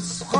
ます。